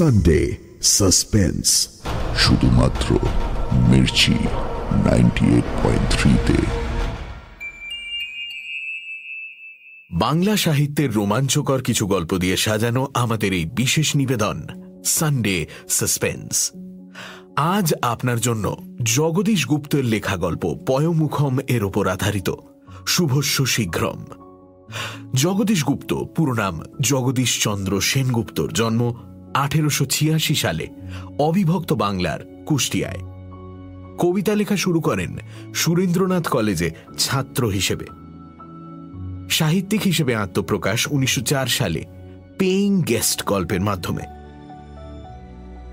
Sunday suspense শুধুমাত্র Mirchi ninety থ্রিতে বাংলা সাহিত্যের রোমাঞ্চকর কিছু গল্প দিয়ে সাজানো আমাদের এই বিশেষ নিবেদন সানডে সাসপেন্স আজ আপনার জন্য জগদীশ গুপ্তের লেখা গল্প পয়মুখম এর ওপর আধারিত শুভস্য শীঘ্রম। জগদীশ গুপ্ত পুরো নাম জগদীশ চন্দ্র সেনগুপ্তর জন্ম আঠেরোশো ছিয়াশি সালে অবিভক্ত বাংলার কুষ্টিয়ায়। কবিতা লেখা শুরু করেন সুরেন্দ্রনাথ কলেজে ছাত্র হিসেবে। সাহিত্যিক হিসেবে আত্মপ্রকাশ উনিশশো চার সালে পেইং গেস্ট গল্পের মাধ্যমে।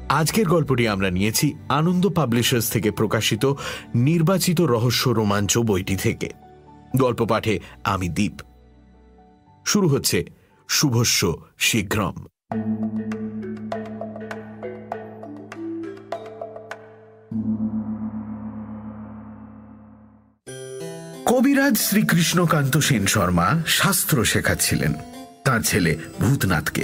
আজকের গল্পটি আমরা নিয়েছি আনন্দ পাবলিশার্স থেকে প্রকাশিত নির্বাচিত রহস্য রোমাঞ্চ বইটি থেকে। গল্প পাঠে আমি দ্বীপ শুরু হচ্ছে শুভস্য শীঘ্রম। কবিরাজ শ্রীকৃষ্ণকান্ত সেন শর্মা শাস্ত্র শেখাচ্ছিলেন তার ছেলে ভূতনাথকে।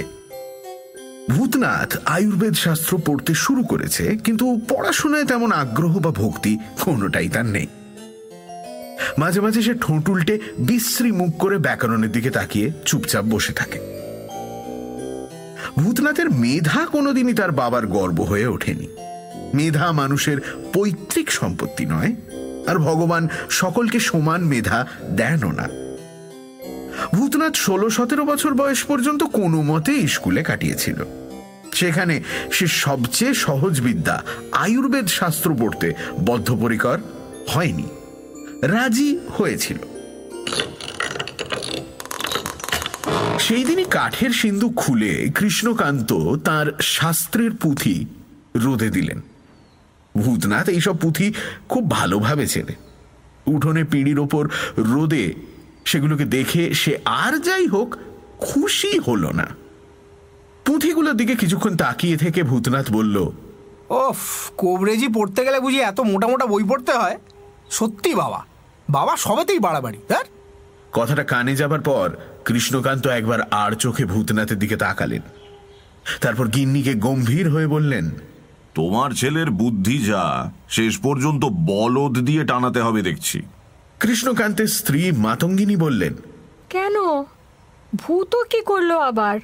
ভূতনাথ আয়ুর্বেদ শাস্ত্র পড়তে শুরু করেছে, কিন্তু পড়াশোনায় তেমন আগ্রহ বা ভক্তি কোনোটাই তার নেই। মাঝে মাঝে সে ঠোঁট উল্টে বিশ্রী মুখ করে ব্যাকরণের দিকে তাকিয়ে চুপচাপ বসে থাকে। ভূতনাথের মেধা কোনোদিনই তার বাবার গর্ব হয়ে ওঠেনি। মেধা মানুষের পৈতৃক সম্পত্তি নয় আর ভগবান সকলকে সমান মেধা দেনও না ভূতনাথ ষোলো সতেরো বছর বয়স পর্যন্ত কোনো মতে স্কুলে কাটিয়েছিল। সেখানে সে সবচেয়ে সহজ বিদ্যা আয়ুর্বেদ শাস্ত্র পড়তে বদ্ধপরিকর হয়নি। রাজি হয়েছিল। সেই দিনই কাঠের সিন্ধু খুলে কৃষ্ণকান্ত তার শাস্ত্রের পুঁথি রোদে দিলেন। ভূতনাথ এইসব পুঁথি খুব ভালোভাবে চেনে। উঠোনে পিঁড়ির ওপর রোদে সেগুলোকে দেখে সে আর যাই হোক খুশি হল না। পুঁথিগুলোর দিকে কিছুক্ষণ তাকিয়ে থেকে ভূতনাথ বলল ওফ কোবরেজি পড়তে গেলে বুঝি এত মোটা মোটা বই পড়তে হয়? সত্যি বাবা বাবা সবেতেই বাড়াবাড়ি তার কথাটা কানে যাবার পর কৃষ্ণকান্ত একবার আর চোখে ভূতনাথের দিকে তাকালেন। তারপর গিন্নিকে গম্ভীর হয়ে বললেন তোমার ছেলের বুদ্ধি যা শেষ পর্যন্ত বলদ দিয়ে টানাতে হবে দেখছি। কৃষ্ণকান্তের স্ত্রী মাতঙ্গিনী বললেন কেন? ভূত কি করল আবার?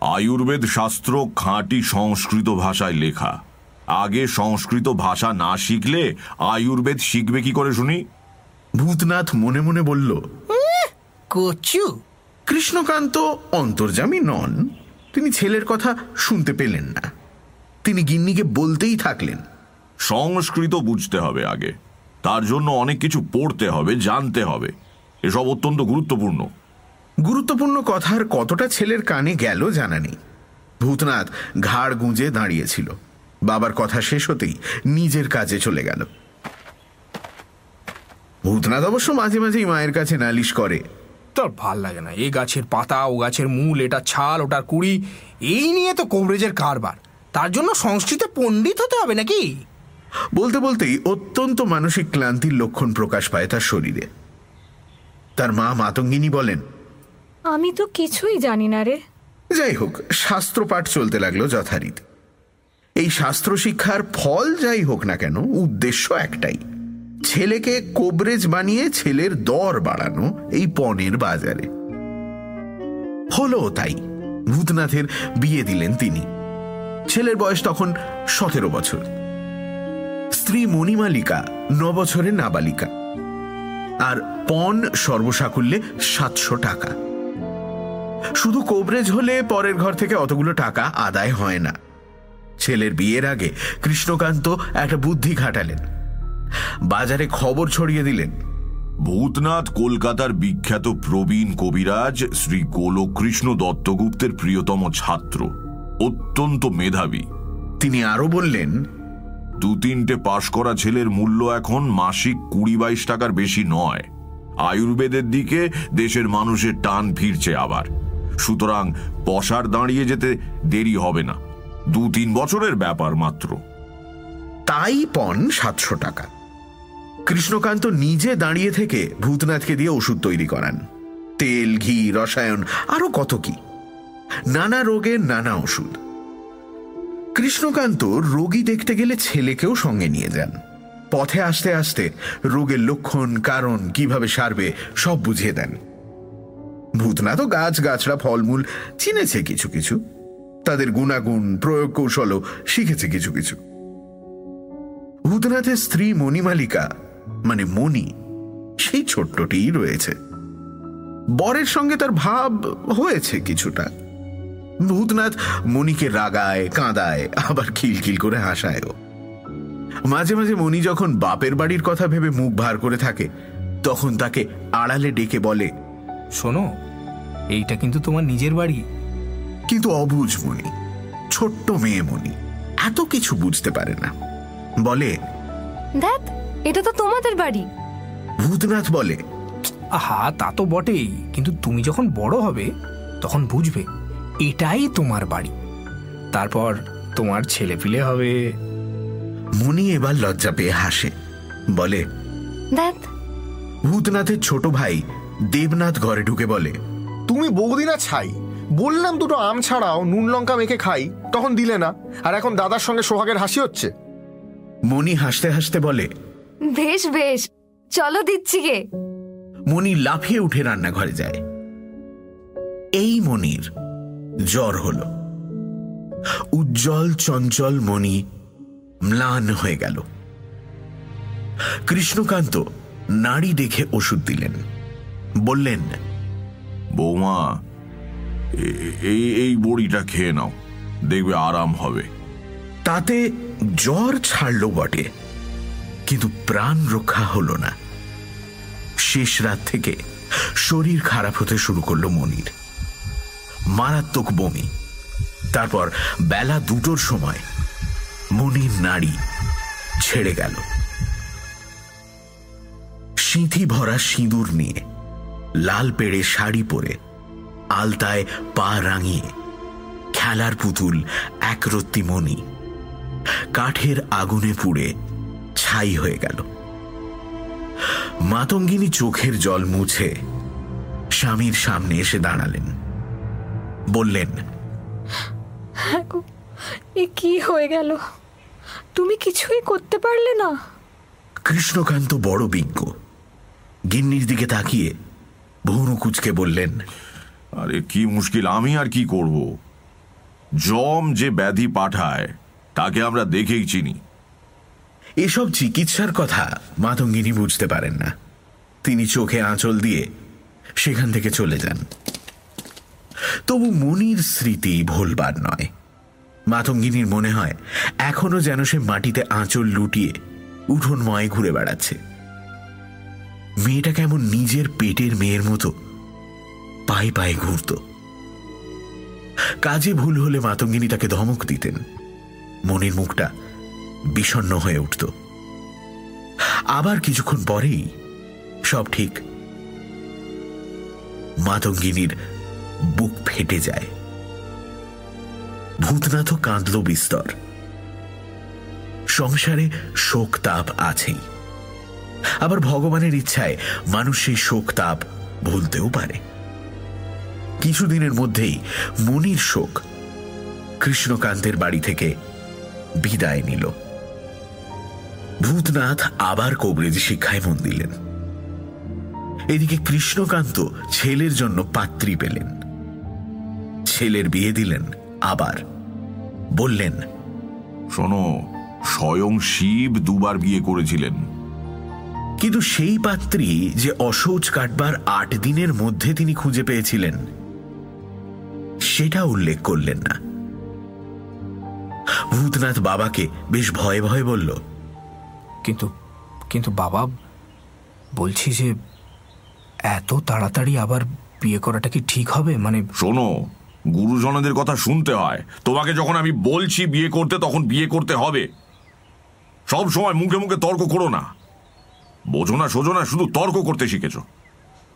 আয়ুর্বেদ শাস্ত্র খাঁটি সংস্কৃত ভাষায় লেখা। আগে সংস্কৃত ভাষা না শিখলে আয়ুর্বেদ শিখবে কি করে শুনি? ভূতনাথ মনে মনে বলল কচু। কৃষ্ণকান্ত অন্তর্জামী নন। তিনি ছেলের কথা শুনতে পেলেন না। তিনি গিন্নিকে বলতেই থাকলেন। সংস্কৃত বুঝতে হবে আগে। তার জন্য অনেক কিছু পড়তে হবে জানতে হবে। এসব অত্যন্ত গুরুত্বপূর্ণ। গুরুত্বপূর্ণ কথার কতটা ছেলের কানে গেল জানা নেই। ভূতনাথ ঘাড় গুঁজে দাঁড়িয়েছিল। বাবার কথা শেষ হতেই নিজের কাজে চলে গেল। ভূতনাথ অবশ্য মাঝে মাঝেই মায়ের কাছে নালিশ করে। তোর ভালো লাগে না এ গাছের পাতা ও গাছের মূল এটা ছাল ওটার কুড়ি এই নিয়ে তো কবরেজের কারবার। তার জন্য সংস্কৃতে পণ্ডিত হতে হবে নাকি? বলতে বলতেই অত্যন্ত মানসিক ক্লান্তির লক্ষণ প্রকাশ পায় তার শরীরে। তার মা মাতঙ্গিনী বলেন আমি তো কিছুই জানি না রে। যাই হোক শাস্ত্রপাঠ চলতে লাগল যথারীতি। এই শাস্ত্র শিক্ষার ফল যাই হোক না কেন উদ্দেশ্য একটাই। ছেলেকে কোবরেজ বানিয়ে ছেলের দর বাড়ানো এই পণের বাজারে। হলো তাই ভূতনাথের বিয়ে দিলেন তিনি। ছেলের বয়স তখন সতেরো বছর। স্ত্রী মণিমালিকা, ন বছরের নাবালিকা। আর পণ সর্বসাকুল্যে সাতশো টাকা। শুধু কোবরেজ হলে পরের ঘর থেকে অতগুলো টাকা আদায় হয় না। ছেলের বিয়ের আগে কৃষ্ণকান্ত একটা বুদ্ধি খাটালেন। বাজারে খবর ছড়িয়ে দিলেন। ভূতনাথ, কলকাতার বিখ্যাত প্রবীণ কবিরাজ শ্রী গোলকৃষ্ণ দত্তগুপ্তের প্রিয়তম ছাত্র। অত্যন্ত মেধাবী। তিনি আরও বললেন দু তিনটে পাশ করা ছেলের মূল্য এখন মাসিক কুড়ি বাইশ টাকার বেশি নয়। আয়ুর্বেদের দিকে দেশের মানুষের টান ফিরছে আবার। সুতরাং পশার দাঁড়িয়ে যেতে দেরি হবে না। দু তিন বছরের ব্যাপার মাত্র। তাই পণ সাতশো টাকা। কৃষ্ণকান্ত নিজে দাঁড়িয়ে থেকে ভূতনাথকে দিয়ে ওষুধ তৈরি করান। তেল ঘি রসায়ন আরও কত কি। নানা রোগের নানা ওষুধ। কৃষ্ণকান্ত রোগী দেখতে গেলে ছেলেকেও সঙ্গে নিয়ে যান। পথে আসতে আসতে রোগের লক্ষণ, কারণ, কীভাবে সারবে, সব বুঝিয়ে দেন। ভূতনা তো গাছ গাছড়া ফলমূল চিনেছে কিছু কিছু। তাদের গুণাগুণ প্রয়োগ কৌশলও শিখেছে কিছু কিছু। ভূতনাথের স্ত্রী মণিমালিকা মানে মণি, সেই ছোট্টটিই রয়েছে। বরের সঙ্গে তার ভাব হয়েছে কিছুটা। ভূতনাথ মণিকে রাগায় কাঁদায় আবার খিলখিল করে হাসায়ও। মাঝে মাঝে মণি যখন বাপের বাড়ির কথা ভেবে মুখ ভার করে থাকে তখন তাকে আড়ালে ডেকে বলে শোনো এইটা কিন্তু তোমার নিজের বাড়ি। কিন্তু অবুঝ মণি ছোট্ট মেয়ে মণি এত কিছু বুঝতে পারে না। বলে দেখ এটা তো তোমাদের বাড়ি। ভূতনাথ বলে আহা তা তো বটেই কিন্তু তুমি যখন বড় হবে তখন বুঝবে। এটাই তোমার বাড়ি। তারপর তোমার ছেলে পিলে হবে। মণি এবার লজ্জা পেয়ে হাসে। বলে দেখ ভূতনাথের ছোট ভাই দেবনাথ ঘরে ঢুকে বলে তুমি বৌদিনা ছাই। বললাম দুটো আম ছাড়াও নুন লঙ্কা মেখে খাই তখন দিলে না। আর এখন দাদার সঙ্গে সোহাগের হাসি হচ্ছে। মণি হাসতে হাসতে বলে বেশ বেশ চলো দিচ্ছি গে। মণি লাফিয়ে উঠে রান্নাঘরে যায়। এই মনির জ্বর হল। উজ্জ্বল চঞ্চল মণি ম্লান হয়ে গেল। কৃষ্ণকান্ত নাড়ি দেখে ওষুধ দিলেন। বললেন বৌমা এই এই বড়িটা খেয়ে নাও দেখবে আরাম হবে। তাতে জ্বর ছাড়ল বটে কিন্তু প্রাণ রক্ষা হলো না। শেষ রাত থেকে শরীর খারাপ হতে শুরু করল মনির মারাত্মক বমি। তারপর বেলা দুটোর সময় মনির নাড়ি ছেড়ে গেল। সিঁথি ভরা সিঁদুর নিয়ে লাল পেড়ে শাড়ি পরে আলতায় পা রাঙিয়ে খেলার পুতুল একরত্তি মণি কাঠের আগুনে পুড়ে ছাই হয়ে গেল। মাতঙ্গিনী চোখের জল মুছে স্বামীর সামনে এসে দাঁড়ালেন। বললেন। হ্যাঁ এ কি হয়ে গেল? তুমি কিছুই করতে পারলে না। কৃষ্ণকান্ত বড় বিজ্ঞ। গিন্নির দিকে তাকিয়ে ভৌরু কুচকে বললেন আরে কি মুশকিল আমি আর কি করব? জম যে ব্যাধি পাঠায় তাকে আমরা দেখেই চিনি। এসব চিকিৎসার কথা মাতঙ্গিনী বুঝতে পারেন না। তিনি চোখে আঁচল দিয়ে সেখান থেকে চলে যান। তবু মনির স্মৃতি ভোলবার নয়। মাতঙ্গিনীর মনে হয়, এখনও যেন সে মাটিতে আঁচল লুটিয়ে উঠোনময় ঘুরে বেড়াচ্ছে। মেয়েটা কেমন নিজের পেটের মেয়ের মতো পায়ে পায়ে ঘুরত। কাজে ভুল হলে মাতঙ্গিনী তাকে ধমক দিতেন। মনির মুখটা বিষণ্ণ হয়ে উঠত। আবার কিছুক্ষণ পরেই সব ঠিক। মাতঙ্গিনীর বুক ফেটে যায়। ভূতনাথও কাঁদল বিস্তর। সংসারে শোক তাপ আছেই। আবার ভগবানের ইচ্ছায় মানুষ সেই শোক তাপ ভুলতেও পারে। কিছুদিনের মধ্যেই মনির শোক কৃষ্ণকান্তের বাড়ি থেকে বিদায় নিল। ভূতনাথ আবার কবরেজ শিক্ষায় মন দিলেন। এদিকে কৃষ্ণকান্ত ছেলের জন্য পাত্রী পেলেন। ছেলের বিয়ে দিলেন আবার বললেন শোনো স্বয়ং শিব দুবার বিয়ে করেছিলেন। কিন্তু সেই পাত্রী যে অশৌচ কাটবার আট দিনের মধ্যে তিনি খুঁজে পেয়েছিলেন সেটা উল্লেখ করলেন না। ভূতনাথ বাবাকে বেশ ভয়ে ভয়ে বলল কিন্তু কিন্তু বাবা বলছি যে এত তাড়াতাড়ি আবার বিয়ে করাটা কি ঠিক হবে? মানে শোনো গুরুজনদের কথা শুনতে হয়। তোমাকে যখন আমি বলছি বিয়ে করতে, তখন বিয়ে করতে হবে। সব সময় মুখে মুখে তর্ক করো না। বোঝো না, সোজো না, শুধু তর্ক করতে শিখেছ।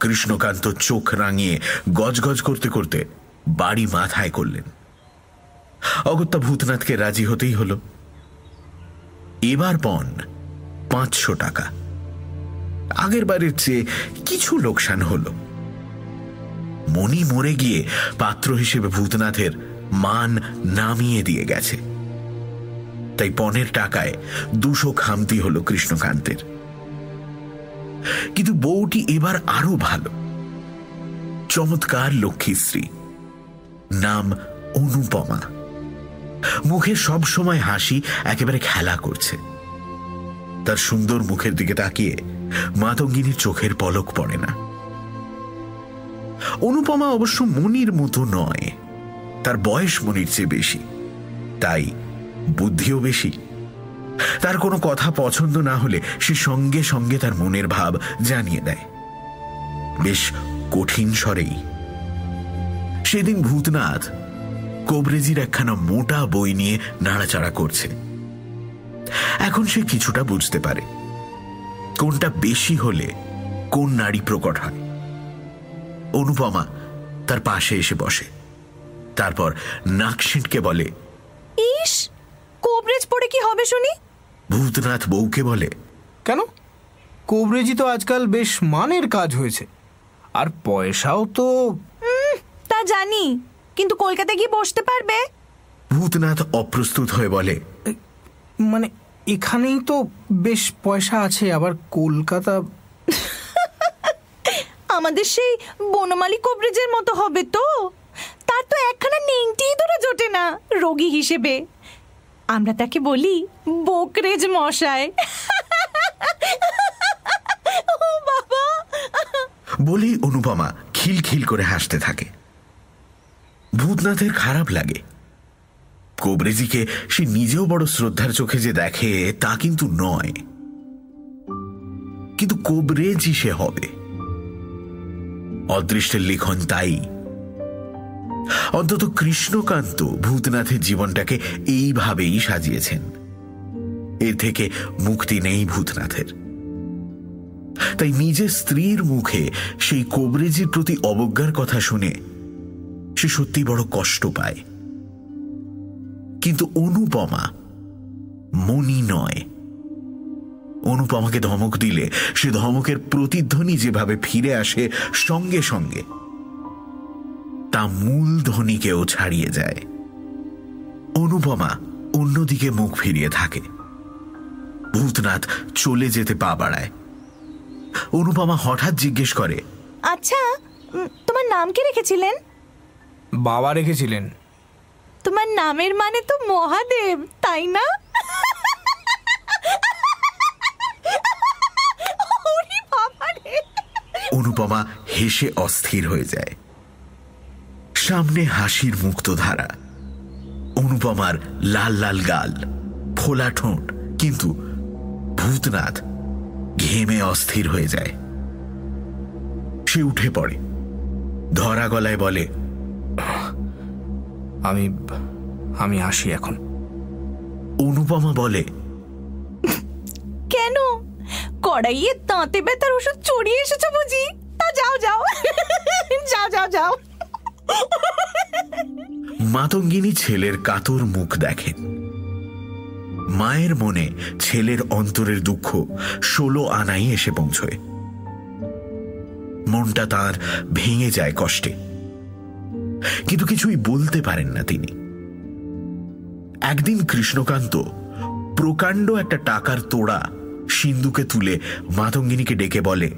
কৃষ্ণকান্ত চোখ রাঙিয়ে গজগজ করতে করতে বাড়ি মাথায় করলেন। অগত্যা ভূতনাথকে রাজি হতেই হল। এবার পণ পাঁচশো টাকা। আগের বারের চেয়ে কিছু লোকসান হল। মণি মরে গিয়ে পাত্র হিসেবে ভূতনাথের মান নামিয়ে দিয়ে গেছে। তাই পনেরো টাকায় দুশো খামতি হলো কৃষ্ণকান্তের। কিন্তু বউটি এবার আরও ভালো। চমৎকার লক্ষ্মীশ্রী নাম অনুপমা। মুখে সব সময় হাসি, একেবারে খেলা করছে। তার সুন্দর মুখের দিকে তাকিয়ে মাতঙ্গিনীর চোখের পলক পড়ে না। অনুপমা অবশ্য মনির মতো নয়। তার বয়স মনির চেয়ে বেশি। তাই বুদ্ধিও বেশি। তার কোনো কথা পছন্দ না হলে সে সঙ্গে সঙ্গে তার মনের ভাব জানিয়ে দেয়। বেশ কঠিন স্বরেই। সেদিন ভূতনাথ কোবরেজির একখানা মোটা বই নিয়ে নাড়াচাড়া করছে। এখন সে কিছুটা বুঝতে পারে। কোনটা বেশি হলে কোন নারী প্রকট হয়। অনুপমা তার পাশে এসে বসে। তারপর নাক ছিটকে বলে ইস কোবরেজ পড়ে কি হবে শুনি? ভূতনাথ বউকে বলে কেন? কোবরেজি তো আজকাল বেশ মানের কাজ হয়েছে। আর পয়সাও তো তা জানি কিন্তু কলকাতায় গিয়ে বসতে পারবে? ভূতনাথ অপ্রস্তুত হয়ে বলে মানে এখানেই তো বেশ পয়সা আছে আবার কলকাতা আমাদের সেই বনমালী কোবরেজের মতো হবে তো? তার তো একখানা নেংটি ধরে জোটে না, রোগী হিসেবে। আমরা তাকে বলি বোকরেজ মশায় বলেই অনুপমা খিলখিল করে হাসতে থাকে। ভূতনাথের খারাপ লাগে। কোবরেজিকে সে নিজেও বড় শ্রদ্ধার চোখে যে দেখে তা কিন্তু নয়। কিন্তু কোবরেজি সে হবে। অদৃষ্টের লিখন তাই। অন্তত কৃষ্ণকান্ত ভূতনাথের জীবনটাকে এইভাবেই সাজিয়েছেন। এর থেকে মুক্তি নেই ভূতনাথের। তাই নিজের স্ত্রীর মুখে সেই কবরেজির প্রতি অবজ্ঞার কথা শুনে সে সত্যি বড় কষ্ট পায়। কিন্তু অনুপমা মনি নয়। অনুপমাকে ধমক দিলে। সে ধমকের প্রতিধ্বনি যেভাবে ফিরে আসে সঙ্গে সঙ্গে তা মূল ধ্বনিকেও ছাড়িয়ে যায়। অনুপমা অন্যদিকে মুখ ফিরিয়ে থাকে। ভূতনাথ চলে যেতে পা বাড়ায়। অনুপমা হঠাৎ জিজ্ঞেস করে আচ্ছা তোমার নাম কি রেখেছিলেন? বাবা রেখেছিলেন। তোমার নামের মানে তো মহাদেব তাই না ওরে বাবা রে। অনুপমা হেসে অস্থির হয়ে যায়। সামনে হাসির মুক্তধারা। অনুপমার লাল লাল গাল ফোলা ঠোঁট কিন্তু ভূতনাথ ঘেমে অস্থির হয়ে যায়। সে উঠে পড়ে। ধরা গলায় বলে আমি আমি আসি এখন। অনুপমা বলে কড়াইয়ে দাঁতে ব্যথার ওষুধ চড়িয়ে এসেছ বুঝি। তা যাও যাও। যাও যাও যাও। মাতঙ্গিনী ছেলের কাতর মুখ দেখেন। মায়ের মনে ছেলের অন্তরের দুঃখ ষোলো আনাই এসে পৌঁছয়। মনটা তার ভেঙে যায় কষ্টে। কিন্তু কিছুই বলতে পারেন না তিনি। একদিন কৃষ্ণকান্ত প্রকাণ্ড একটা টাকার তোড়া সিন্ধুকে তুলে মাতঙ্গিনীকে ডেকে বলে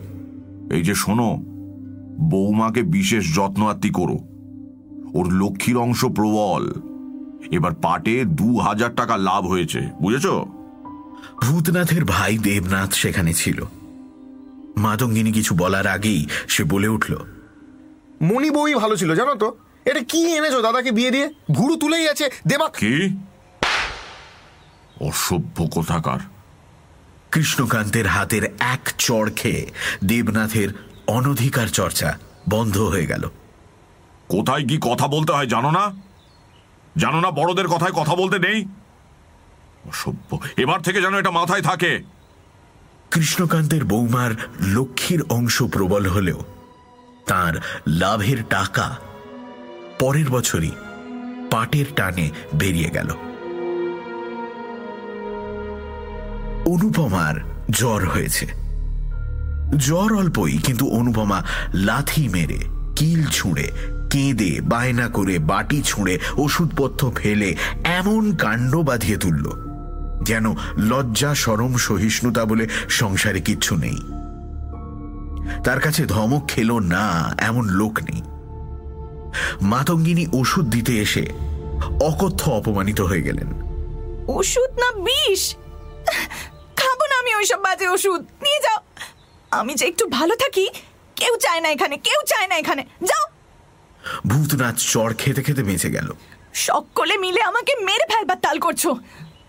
এই যে শোনো বৌমাকে বিশেষ যত্ন আত্মি করো। ওর লক্ষ্মীর অংশ প্রবল। এবার পাটে দু হাজার টাকা লাভ হয়েছে বুঝেছ? ভূতনাথের ভাই দেবনাথ সেখানে ছিল। মাতঙ্গিনী কিছু বলার আগেই সে বলে উঠল মণি বউই ভালো ছিল জানো তো? এটা কি এনেছো দাদাকে বিয়ে দিয়ে? ভুরু তুলেই আছে দেবা কি? অসভ্য কোথাকার। কৃষ্ণকান্তের হাতের এক চড় খেয়ে দেবনাথের অনধিকার চর্চা বন্ধ হয়ে গেল। কোথায় কি কথা বলতে হয় জানো না? জানো না বড়দের কথায় কথা বলতে নেই? অসভ্য। এবার থেকে যেন এটা মাথায় থাকে। কৃষ্ণকান্তের বৌমার লক্ষ্মীর অংশ প্রবল হলেও তার লাভের টাকা পরের বছরই পাটের টানে বেরিয়ে গেল। অনুপমার জ্বর হয়েছে। জ্বর অল্পই, কিন্তু অনুপমা লাথি মেরে, কিল ছুঁড়ে, কেঁদে, বায়না করে, বাটি ছুঁড়ে, ওষুধপত্র ফেলে এমন কাণ্ড বাঁধিয়ে তুলল, যেন লজ্জা, সরম, সহিষ্ণুতা বলে সংসারে কিচ্ছু নেই। তার কাছে ধমক খেলো না, এমন লোক নেই। মাতঙ্গিনী ওষুধ দিতে এসে অকথ্য অপমানিত হয়ে গেলেন। ওষুধ না বিষ? খাব না আমি ওইসব বাজে ওষুধ। নিয়ে যাও। আমি যে একটু ভালো থাকি কেউ চায় না এখানে কেউ চায় না এখানে। যাও। ভূতনাথ চর খেতে খেতে বেঁচে গেল। সকলে মিলে আমাকে মেরে ফেলবার তাল করছ।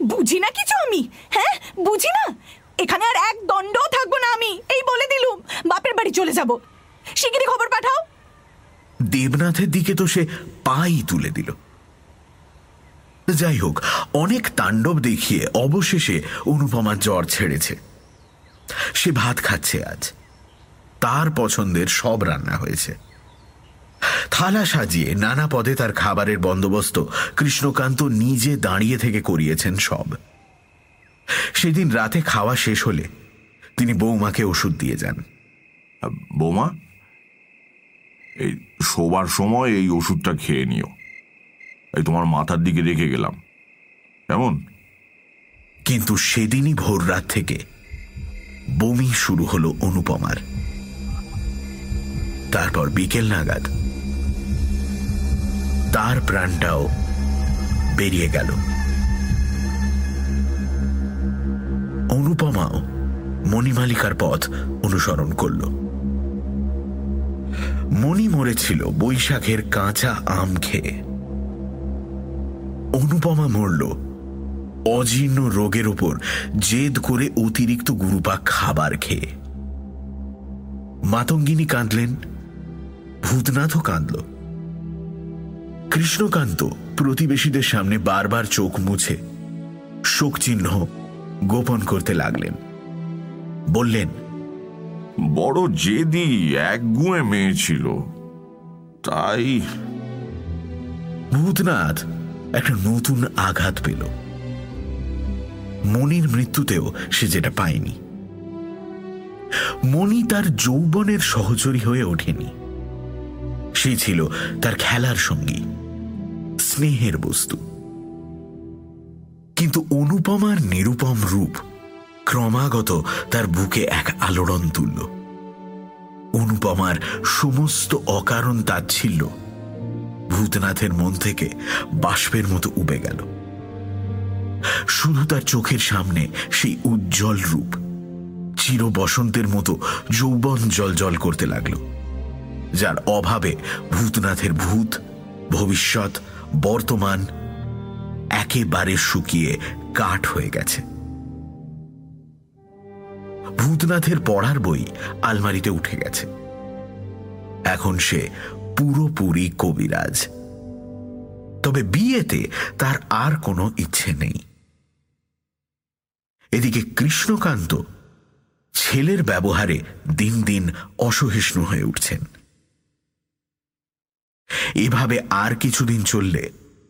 বুঝি না কিছু আমি? হ্যাঁ বুঝি না? এখানে আর এক দণ্ডও থাকব না আমি এই বলে দিলুম। বাপের বাড়ি চলে যাব। শিগগিরই খবর পাঠাও। দেবনাথের দিকে তো সে পাই তুলে দিল। যাই হোক অনেক তাণ্ডব দেখিয়ে অবশেষে অনুপমার জ্বর ছেড়েছে। সে ভাত খাচ্ছে আজ। তার পছন্দের সব রান্না হয়েছে। থালা সাজিয়ে নানা পদে তার খাবারের বন্দোবস্ত কৃষ্ণকান্ত নিজে দাঁড়িয়ে থেকে করিয়েছেন সব। সেদিন রাতে খাওয়া শেষ হলে তিনি বৌমাকে ওষুধ দিয়ে যান। বৌমা, এই শোবার সময় এই ওষুধটা খেয়ে নিও। এই তোমার মাথার দিকে রেখে গেলাম। কেমন? কিন্তু সেদিনই ভোর রাত থেকে বমি শুরু হলো অনুপমার। তারপর বিকেল নাগাদ তার প্রাণটাও বেরিয়ে গেল। অনুপমাও মণিমালিকার পথ অনুসরণ করল। মণি মরেছিল বৈশাখের কাঁচা আম খেয়ে। অনুপমা মরল। অজীর্ণ রোগের ওপর জেদ করে অতিরিক্ত গুরুপা খাবার খেয়ে। মাতঙ্গিনী কাঁদলেন ভূতনাথও কাঁদল। কৃষ্ণকান্ত প্রতিবেশীদের সামনে বারবার চোখ মুছে শোক চিহ্ন গোপন করতে লাগলেন। বললেন বড় জেদি একগুঁয়ে মেয়ে ছিল। তাই ভূতনাথ একটা নতুন আঘাত পেল। মনির মৃত্যুতেও সে যেটা পায়নি। মণি তার যৌবনের সহচরী হয়ে ওঠেনি। সে ছিল তার খেলার সঙ্গী, স্নেহের বস্তু। কিন্তু অনুপমার নিরুপম রূপ ক্রমাগত তার বুকে এক আলোড়ন তুলল। অনুপমার সমস্ত অকারণ তাচ্ছিল্য ভূতনাথের মন থেকে বাষ্পের মতো উবে গেল। শুধু তার চোখের সামনে সেই উজ্জ্বল রূপ, চির বসন্তের মতো যৌবন জল জল করতে লাগল, যার অভাবে ভূতনাথের ভূত, ভবিষ্যৎ, বর্তমান একেবারে শুকিয়ে কাঠ হয়ে গেছে। ভূতনাথের পড়ার বই আলমারিতে উঠে গেছে। এখন সে পুরোপুরি কবিরাজ। তবে বিয়েতে তার আর কোনো ইচ্ছে নেই। এদিকে কৃষ্ণকান্ত ছেলের ব্যবহারে দিন দিন অসহিষ্ণু হয়ে উঠছেন। এভাবে আর কিছুদিন চললে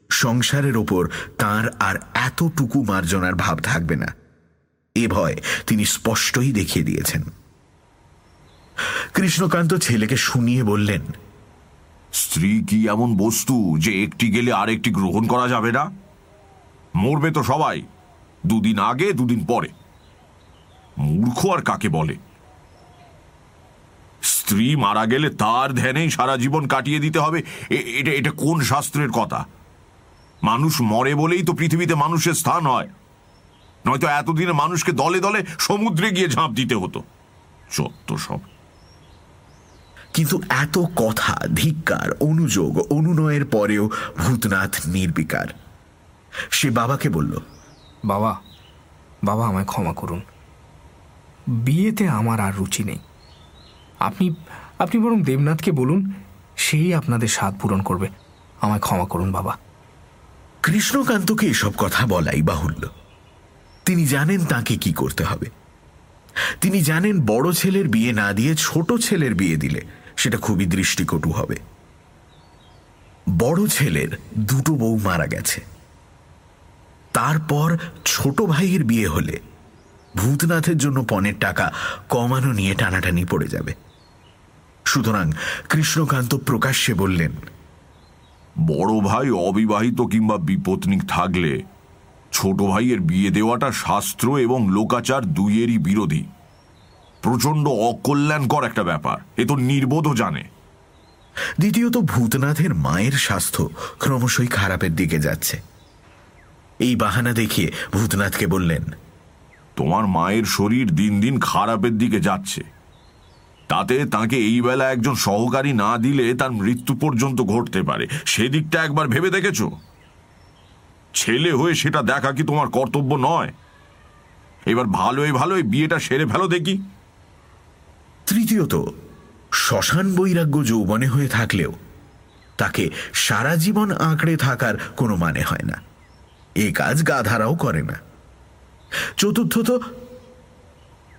সংসারের ওপর তার আর এতটুকু মার্জনার ভাব থাকবে না। এ ভয় তিনি স্পষ্টই দেখিয়ে দিয়েছেন। কৃষ্ণকান্ত ছেলেকে শুনিয়ে বললেন স্ত্রী কি এমন বস্তু যে একটি গেলে আরেকটি গ্রহণ করা যাবে না? মরবে তো সবাই, দুদিন আগে, দুদিন পরে। মূর্খ আর কাকে বলে? স্ত্রী মারা গেলে তার ধ্যানেই সারা জীবন কাটিয়ে দিতে হবে। এটা এটা কোন শাস্ত্রের কথা? মানুষ মরে বলেই তো পৃথিবীতে মানুষের স্থান হয়। নয়তো এতদিনে মানুষকে দলে দলে সমুদ্রে গিয়ে ঝাঁপ দিতে হতো। সত্য সব কিন্তু এত কথা ধিক্কার অনুযোগ অনুনয়ের পরেও ভূতনাথ নির্বিকার। সে বাবাকে বলল বাবা বাবা আমায় ক্ষমা করুন। বিয়েতে আমার আর রুচি নেই। আপনি আপনি বরং দেবনাথকে বলুন সেই আপনাদের স্বাদ পূরণ করবে। আমায় ক্ষমা করুন বাবা। কৃষ্ণকান্তকে এসব কথা বলাই বাহুল্য। তিনি জানেন তাকে কি করতে হবে। তিনি জানেন বড় ছেলের বিয়ে না দিয়ে ছোট ছেলের বিয়ে দিলে সেটা খুবই দৃষ্টিকটু হবে। বড় ছেলের দুটো বউ মারা গেছে। তারপর ছোট ভাইয়ের বিয়ে হলে ভূতনাথের জন্য পণের টাকা কমানো নিয়ে টানাটানি পড়ে যাবে। সুতরাং কৃষ্ণকান্ত প্রকাশ্যে বললেন, বড় ভাই অবিবাহিত কিংবা বিপত্নিক থাকলে ছোট ভাইয়ের বিয়ে দেওয়াটা শাস্ত্র এবং লোকাচার দুইয়েরই বিরোধী। প্রচণ্ড অকল্যাণকর একটা ব্যাপার এ তো নির্বোধও জানে। দ্বিতীয়ত ভূতনাথের মায়ের স্বাস্থ্য ক্রমশই খারাপের দিকে যাচ্ছে। এই বাহানা দেখিয়ে ভূতনাথকে বললেন তোমার মায়ের শরীর দিন দিন খারাপের দিকে যাচ্ছে। তাতে তাকে এই বেলা একজন সহকারী না দিলে তার মৃত্যু পর্যন্ত ঘটতে পারে। সেদিকটা একবার ভেবে দেখেছ? ছেলে হয়ে সেটা দেখা কি তোমার কর্তব্য নয়? এবার ভালোই ভালোই বিয়েটা সেরে ফেলো দেখি। তৃতীয়ত শ্মশান বৈরাগ্য যৌবনে হয়ে থাকলেও তাকে সারা জীবন আঁকড়ে থাকার কোনো মানে হয় না। এ কাজ গাধারাও করে না। চতুর্থত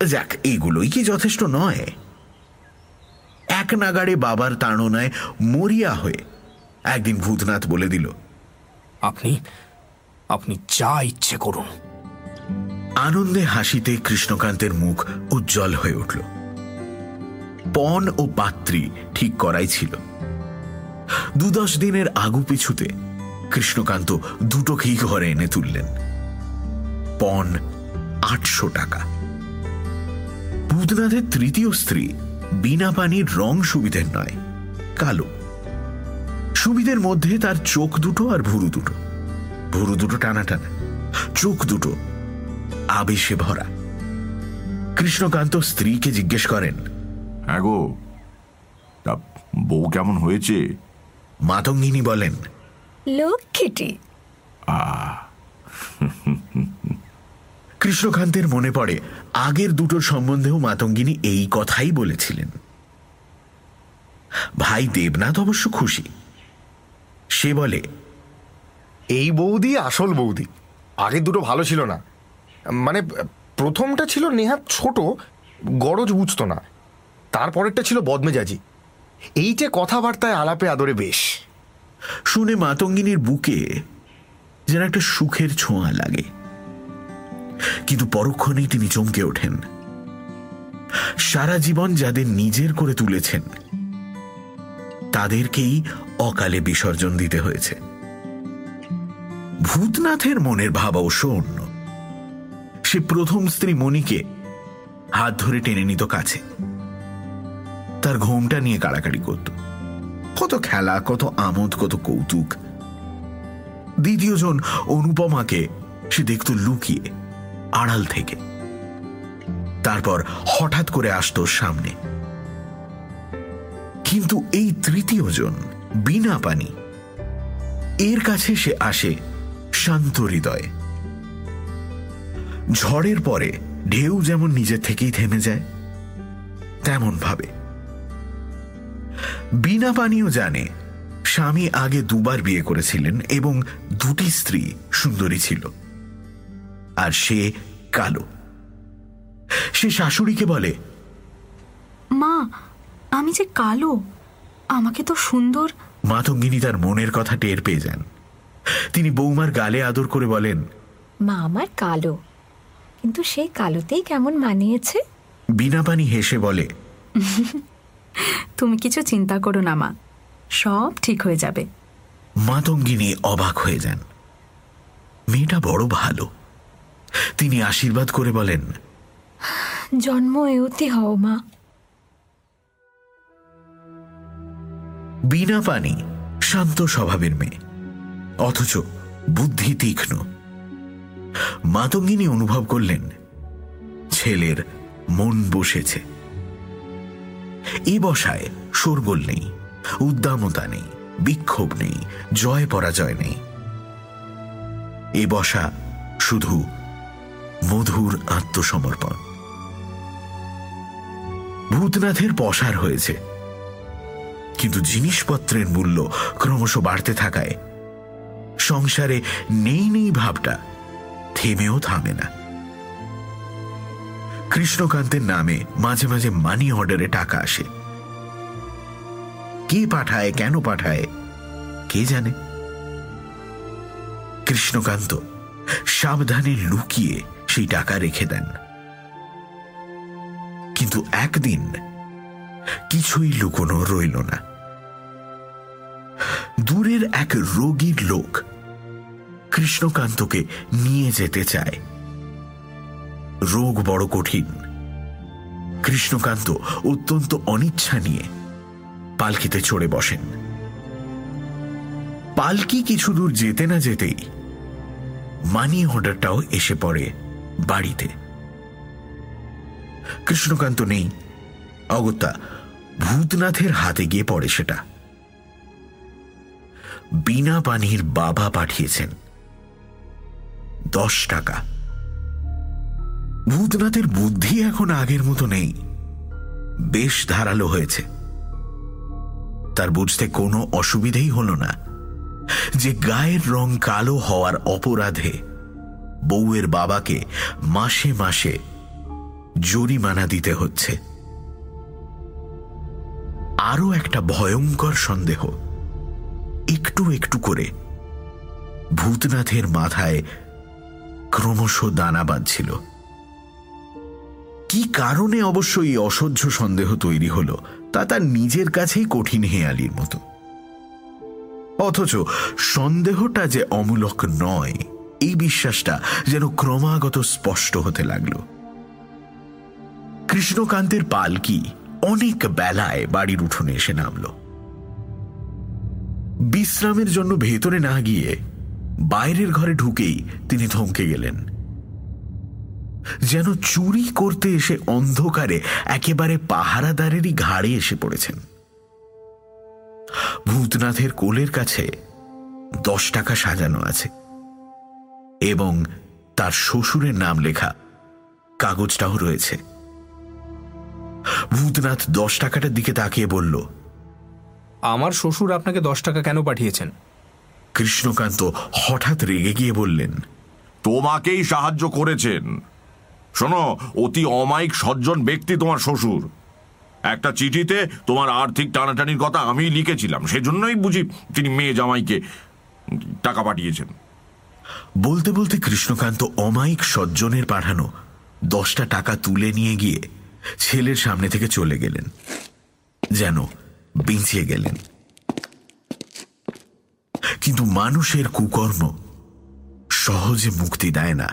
যাক এগুলোই কি যথেষ্ট নয়। এক নাগাড়ে বাবার তাড়নায় মরিয়া হয়ে একদিন ভূতনাথ বলে দিল আপনি আপনি যা ইচ্ছে করুন। আনন্দে হাসিতে কৃষ্ণকান্তের মুখ উজ্জ্বল হয়ে উঠল। পণ ও পাত্রী ঠিক করাই ছিল। দু দশ দিনের আগু পিছুতে কৃষ্ণকান্ত দুটোকেই ঘরে এনে তুললেন। পণ আটশো টাকা। ভূতনাথের তৃতীয় স্ত্রী বিনা পানির রং সুবিধের নয়, কালো। সুবিধের মধ্যে তার চোখ দুটো আর ভুরু দুটো। ভুরু দুটো টানা টানা চোখ দুটো আবেশে ভরা। কৃষ্ণকান্ত স্ত্রীকে জিজ্ঞেস করেন হ্যাঁ গো তা বউ কেমন হয়েছে? মাতঙ্গিনী বলেন লক্ষ্মীটি কৃষ্ণকান্তের মনে পড়ে আগের দুটোর সম্বন্ধেও মাতঙ্গিনী এই কথাই বলেছিলেন। ভাই দেবনাথ অবশ্য খুশি। সে বলে এই বৌদি আসল বৌদি। আগের দুটো ভালো ছিল না। মানে প্রথমটা ছিল নেহাত ছোট, গরজ বুঝতো না। তারপরেরটা ছিল বদমেজাজি। এইটে কথাবার্তায় আলাপে আদরে বেশ। শুনে মাতঙ্গিনীর বুকে যেন একটা সুখের ছোঁয়া লাগে। কিন্তু পরক্ষণেই তিনি চমকে ওঠেন। সারা জীবন যাদের নিজের করে তুলেছেন, তাদেরকেই অকালে বিসর্জন দিতে হয়েছে। ভূতনাথের মনের ভাব অবশ্য অন্য। সে প্রথম স্ত্রী মণিকে হাত ধরে টেনে নিত কাছে। তার ঘোমটা নিয়ে কাড়াকাড়ি করত। কত খেলা, কত আমোদ, কত কৌতুক। দ্বিতীয়জন অনুপমাকে সে দেখত লুকিয়ে, আড়াল থেকে। তারপর হঠাৎ করে আসতো সামনে। কিন্তু এই তৃতীয়জন বিনা পানি, এর কাছে সে আসে শান্ত হৃদয়। ঝড়ের পরে ঢেউ যেমন নিজের থেকেই থেমে যায় তেমন ভাবে। বিনা পানিও জানে স্বামী আগে দুবার বিয়ে করেছিলেন এবং দুটি স্ত্রী সুন্দরী ছিল। আর সে কালো। সে শাশুড়িকে বলে মা আমি যে কালো আমাকে তো সুন্দর মাতঙ্গিনী তার মনের কথা টের পেয়ে যান। তিনি বৌমার গালে আদর করে বলেন মা আমার কালো কিন্তু সেই কালোতেই কেমন মানিয়েছে? বিনা পানি হেসে বলে তুমি কিছু চিন্তা করো না মা সব ঠিক হয়ে যাবে। মাতঙ্গিনী অবাক হয়ে যান। মেয়েটা বড় ভালো। তিনি আশীর্বাদ করে বলেন জন্ম এওতি হও মা। বিনা পানি শান্ত স্বভাবের মেয়ে। অথচ বুদ্ধি তীক্ষ্ণ। মাতঙ্গিনী অনুভব করলেন, ছেলের মন বসেছে। এ বসায় শোরগোল নেই, উদ্দামতা নেই, বিক্ষোভ নেই, জয় পরাজয় নেই। এ বসা শুধু মধুর আত্মসমর্পণ। ভূতনাথের পসার হয়েছে। কিন্তু জিনিসপত্রের মূল্য ক্রমশ বাড়তে থাকায় সংসারে নেই নেই ভাবটা, থেমেও থামে না। কৃষ্ণকান্তের নামে মাঝে মাঝে মানি অর্ডারে টাকা আসে। কে পাঠায়, কেন পাঠায়, কে জানে? কৃষ্ণকান্ত সাবধানে লুকিয়ে সেই টাকা রেখে দেন। কিন্তু একদিন কিছুই লুকোনো রইল না। দূরের এক রোগীর লোক কৃষ্ণকান্তকে নিয়ে যেতে চায়। রোগ বড় কঠিন। কৃষ্ণকান্ত অত্যন্ত অনিচ্ছা নিয়ে পালকিতে চড়ে বসেন। পালকি কিছু দূর যেতে না যেতেই মানি অর্ডারটাও এসে পড়ে বাড়িতে। কৃষ্ণকান্ত নেই। অগত্যা ভূতনাথের হাতে গিয়ে পড়ে সেটা। বিনা পানির বাবা পাঠিয়েছেন। দশ টাকা। ভূতনাথের বুদ্ধি এখন আগের মতো নেই। বেশ ধারালো হয়েছে। তার বুঝতে কোনো অসুবিধেই হল না। যে গায়ের রং কালো হওয়ার অপরাধে বউয়ের বাবাকে মাসে মাসে জরিমানা দিতে হচ্ছে। আরও একটা ভয়ঙ্কর সন্দেহ। একটু একটু করে ভূতনাথের মাথায় ক্রমশ দানা বাঁধছিল। কি কারণে অবশ্য এই অসহ্য সন্দেহ তৈরি হল, তা তার নিজের কাছেই কঠিন হেয়ালির মতো। অথচ সন্দেহটা যে অমূলক নয়, এই বিশ্বাসটা যেন ক্রমাগত স্পষ্ট হতে লাগল। কৃষ্ণকান্তের পালকি অনেক বেলায় বাড়ির উঠোনে এসে নামল। বিশ্রামের জন্য ভেতরে না গিয়ে বাইরের ঘরে ঢুকেই তিনি থমকে গেলেন। যেন চুরি করতে এসে অন্ধকারে একেবারে পাহারাদারেরই ঘাড়ে এসে পড়েছেন। ভূতনাথের কোলের কাছে দশ টাকা সাজানো আছে এবং তার শ্বশুরের নাম লেখা কাগজটাও রয়েছে। ভূতনাথ দশ টাকাটার দিকে তাকিয়ে বলল, আমার শ্বশুর আপনাকে দশ টাকা কেন পাঠিয়েছেন? কৃষ্ণকান্ত হঠাৎ রেগে গিয়ে বললেন তোমাকেই সাহায্য করেছেন। শোনো অতি অমায়িক সজ্জন ব্যক্তি তোমার শ্বশুর। একটা চিঠিতে তোমার আর্থিক টানাটানির কথা আমি লিখেছিলাম সেজন্যই বুঝি তিনি মেয়ে জামাইকে টাকা পাঠিয়েছেন। বলতে বলতে কৃষ্ণকান্ত অমায়িক সজ্জনের পাঠানো দশটা টাকা তুলে নিয়ে গিয়ে ছেলের সামনে থেকে চলে গেলেন যেন বেঁচিয়ে গেলেন। কিন্তু মানুষের কুকর্ম সহজে মুক্তি দেয় না।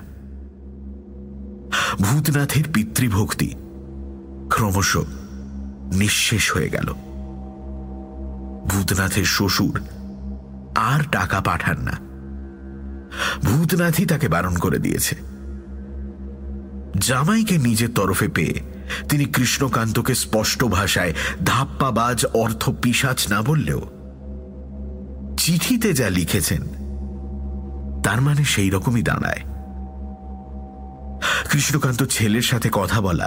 ভূতনাথের পিতৃভক্তি ক্রমশ নিঃশেষ হয়ে গেল। ভূতনাথের শ্বশুর আর টাকা পাঠান না। ভূতনাথই তাকে বারণ করে দিয়েছে। জামাইকে নিজের তরফে পেয়ে তিনি কৃষ্ণকান্তকে স্পষ্ট ভাষায় ধাপ্পাবাজ অর্থ পিসাচ না বললেও চিঠিতে যা লিখেছেন তার মানে সেই রকমই দাঁড়ায়। কৃষ্ণকান্ত ছেলের সাথে কথা বলা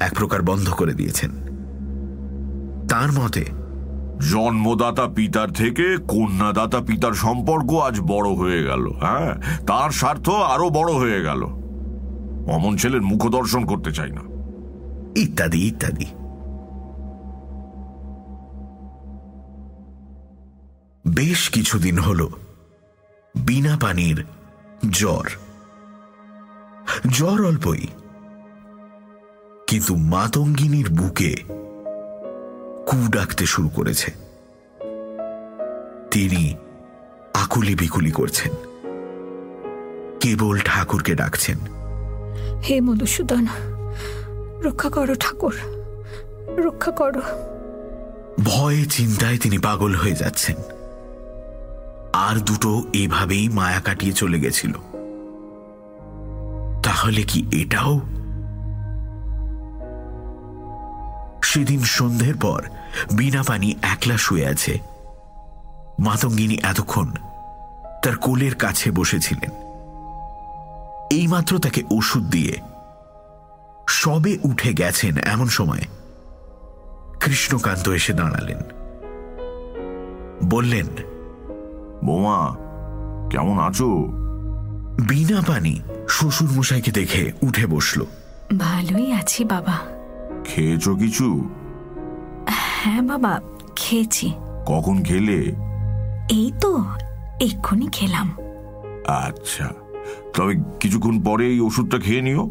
এক প্রকার বন্ধ করে দিয়েছেন। তার মতে জন্মদাতা পিতার থেকে কন্যাদাতা পিতার সম্পর্ক আজ বড় হয়ে গেল হ্যাঁ? তার স্বার্থ আরও বড় হয়ে গেল। অমন ছেলের মুখ দর্শন করতে চাই না। ইত্যাদি ইত্যাদি। বেশ কিছুদিন হল। বিনা পানির জ্বর। জ্বর অল্পই। কিন্তু মাতঙ্গিনীর বুকে কু ডাকতে শুরু করেছে। তিনি আকুলি বিকুলি করছেন। কেবল ঠাকুরকে ডাকছেন। হে মধুসূদন রক্ষা করো ঠাকুর রক্ষা করো। ভয়ে চিন্তায় তিনি পাগল হয়ে যাচ্ছেন। আর দুটো এভাবেই মায়া কাটিয়ে চলে গেছিল। তাহলে কি এটাও? সেদিন সন্ধ্যের পর বিনা পানি একলা শুয়ে আছে। মাতঙ্গিনী এতক্ষণ তার কোলের কাছে বসেছিলেন। এইমাত্র তাকে ওষুধ দিয়ে সবে উঠে গেছেন এমন সময় কৃষ্ণকান্ত এসে দাঁড়ালেন। বললেন বোমা কেমন আছো? বিনা পানি শ্বশুর মশাইকে দেখে উঠে বসল। ভালোই আছি বাবা। খেয়েছো কিছু? হ্যাঁ বাবা খেয়েছি। কখন খেলে? এই তো এক্ষুনি খেলাম। আচ্ছা তবে কিছুক্ষণ পরে এই ওষুধটা খেয়ে নিও।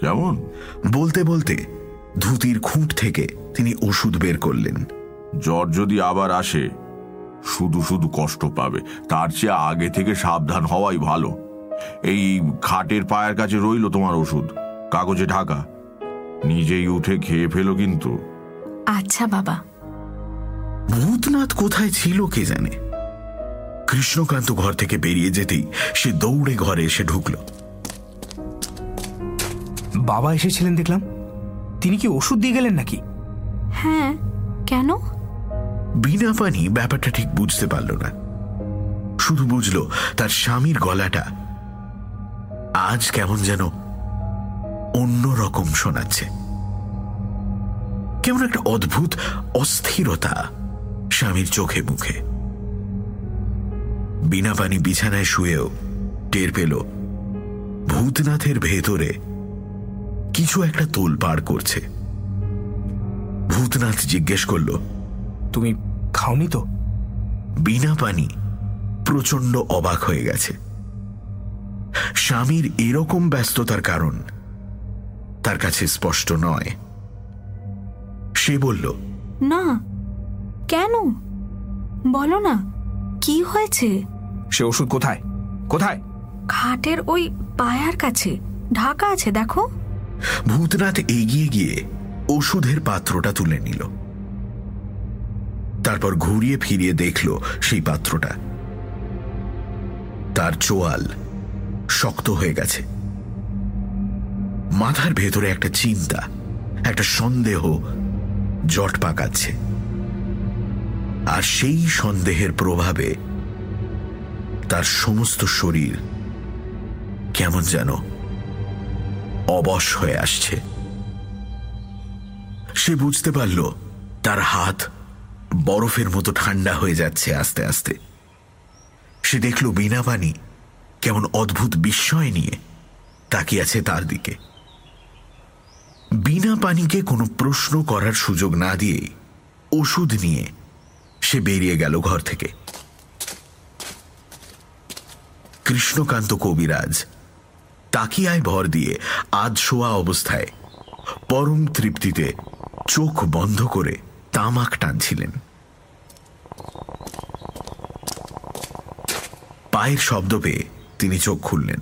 কেমন? বলতে বলতে ধুতির খুঁট থেকে তিনি ওষুধ বের করলেন। জ্বর যদি আবার আসে শুধু শুধু কষ্ট পাবে। তার চেয়ে আগে থেকে সাবধান হওয়াই ভালো। এই খাটের পায়ের কাছে রইল তোমার ওষুধ। কাগজে ঢাকা। নিজেই উঠে খেয়ে ফেলো কিন্তু। আচ্ছা বাবা। ভূতনাথ কোথায় ছিল কে জানে? কৃষ্ণকান্ত ঘর থেকে বেরিয়ে যেতেই সে দৌড়ে ঘরে এসে ঢুকল। বাবা এসেছিলেন দেখলাম। তিনি কি ওষুধ দিয়ে গেলেন নাকি? হ্যাঁ কেন? বিনা পানি ব্যাপারটা ঠিক বুঝতে পারল না। শুধু বুঝলো তার স্বামীর গলাটা আজ কেমন যেন অন্য রকম শোনাচ্ছে। কেমন একটা অদ্ভুত অস্থিরতা স্বামীর চোখে মুখে। বিনা পানি বিছানায় শুয়েও টের পেল ভূতনাথের ভেতরে কিছু একটা তোল পার করছে। ভূতনাথ জিজ্ঞেস করল তুমি খাওনি তো? বিনা পানি প্রচণ্ড অবাক হয়ে গেছে। স্বামীর এরকম ব্যস্ততার কারণ তার কাছে স্পষ্ট নয়। সে বলল না কেন? বলো না কি হয়েছে? সে ওষুধ কোথায়? কোথায়? খাটের ওই পায়ার কাছে ঢাকা আছে দেখো। ভূতনাথ এগিয়ে গিয়ে ওষুধের পাত্রটা তুলে নিল। তারপর ঘুরিয়ে ফিরিয়ে দেখল সেই পাত্রটা। তার চোয়াল শক্ত হয়ে গেছে। মাথার ভেতরে একটা চিন্তা, একটা সন্দেহ জট পাকাচ্ছে। আর সেই সন্দেহের প্রভাবে তার সমস্ত শরীর কেমন যেন অবশ হয়ে আসছে। সে বুঝতে পারল তার হাত বরফের মতো ঠান্ডা হয়ে যাচ্ছে আস্তে আস্তে। সে দেখল বিনা পানি কেমন অদ্ভুত বিস্ময় নিয়ে তাকিয়ে আছে তার দিকে। বিনা পানিকে কোনো প্রশ্ন করার সুযোগ না দিয়ে ওষুধ নিয়ে সে বেরিয়ে গেল ঘর থেকে। কৃষ্ণকান্ত কবিরাজ তাকিয়ায় ভর দিয়ে আজ শোয়া অবস্থায় পরম তৃপ্তিতে চোখ বন্ধ করে তামাক টানছিলেন। পায়ের শব্দ পেয়ে তিনি চোখ খুললেন।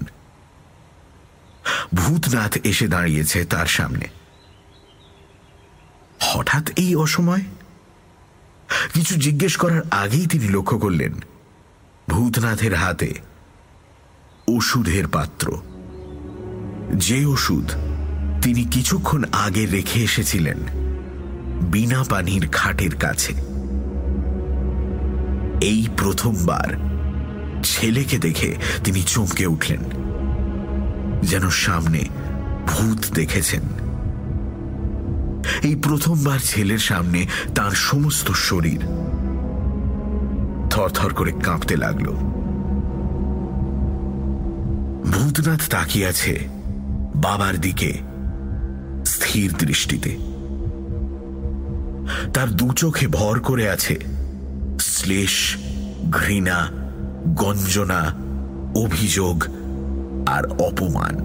ভূতনাথ এসে দাঁড়িয়েছে তার সামনে। হঠাৎ এই অসময়? কিছু জিজ্ঞেস করার আগেই তিনি লক্ষ্য করলেন, ভূতনাথের হাতে ওষুধের পাত্র। যে ওষুধ তিনি কিছুক্ষণ আগে রেখে এসেছিলেন। বিনা পানির খাটের কাছে। এই প্রথমবার ছেলেকে দেখে তিনি চমকে উঠলেন, যেন সামনে ভূত দেখেছেন। এই প্রথমবার ছেলের সামনে তার সমস্ত শরীর থরথর করে কাঁপতে লাগল। ভূতনাথ তাকিয়ে আছে বাবার দিকে স্থির দৃষ্টিতে। তার দু চোখে ভর করে আছে। শ্লেষ, ঘৃণা, গঞ্জনা, অভিযোগ আর অপমান।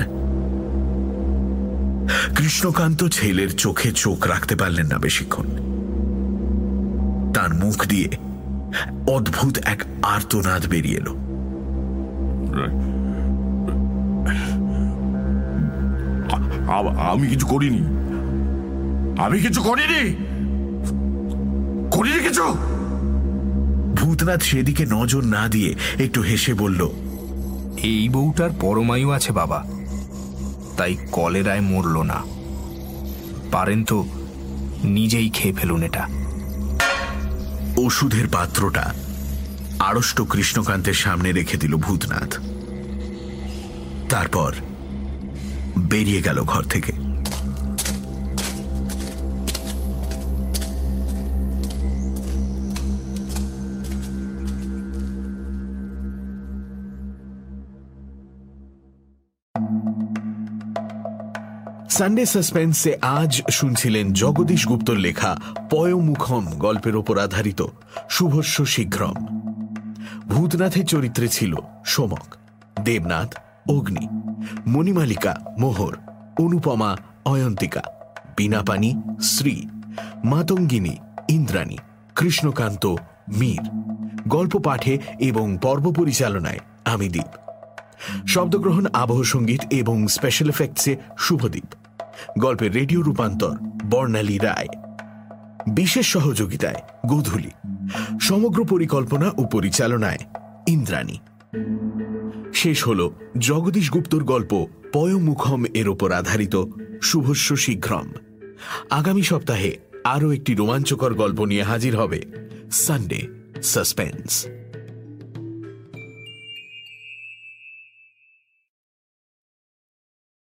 কৃষ্ণকান্ত ছেলের চোখে চোখ রাখতে পারলেন না বেশিক্ষণ। তার মুখ দিয়ে অদ্ভুত এক আর্তনাদ বেরিয়ে এলো। আমি কিছু করিনি। আমি কিছু করিনি? করিনি কিছু ভূতনাথ সেদিকে নজর না দিয়ে একটু হেসে বলল এই বউটার পরমায়ু আছে বাবা। তাই কলেরায় মরল না। পারেন তো নিজেই খেয়ে ফেলুন এটা। ওষুধের পাত্রটা আড়ষ্ট কৃষ্ণকান্তের সামনে রেখে দিল ভূতনাথ। তারপর বেরিয়ে গেল ঘর থেকে। সানডে সাসপেন্সে আজ শুনছিলেন জগদীশ গুপ্তর লেখা পয়মুখম, গল্পের ওপর আধারিত। শুভস্য শীঘ্রম। ভূতনাথের চরিত্রে ছিল সোমক, দেবনাথ, অগ্নি, মণিমালিকা, মোহর, অনুপমা, অয়ন্তিকা বীণাপানি শ্রী, মাতঙ্গিনী, ইন্দ্রাণী, কৃষ্ণকান্ত, মীর। গল্প পাঠে এবং পর্ব পরিচালনায় আমি শব্দগ্রহণ, আবহ সংগীত এবং স্পেশাল এফেক্টসে শুভদীপ। গল্পের রেডিও রূপান্তর, বর্ণালী রায়। বিশেষ সহযোগিতায় গোধূলি। সমগ্র পরিকল্পনা ও পরিচালনায় ইন্দ্রাণী। শেষ হল জগদীশ গুপ্তর গল্প পয়মুখম এর ওপর আধারিত শুভস্য শীঘ্রম। আগামী সপ্তাহে আরও একটি রোমাঞ্চকর গল্প নিয়ে হাজির হবে সানডে সাসপেন্স।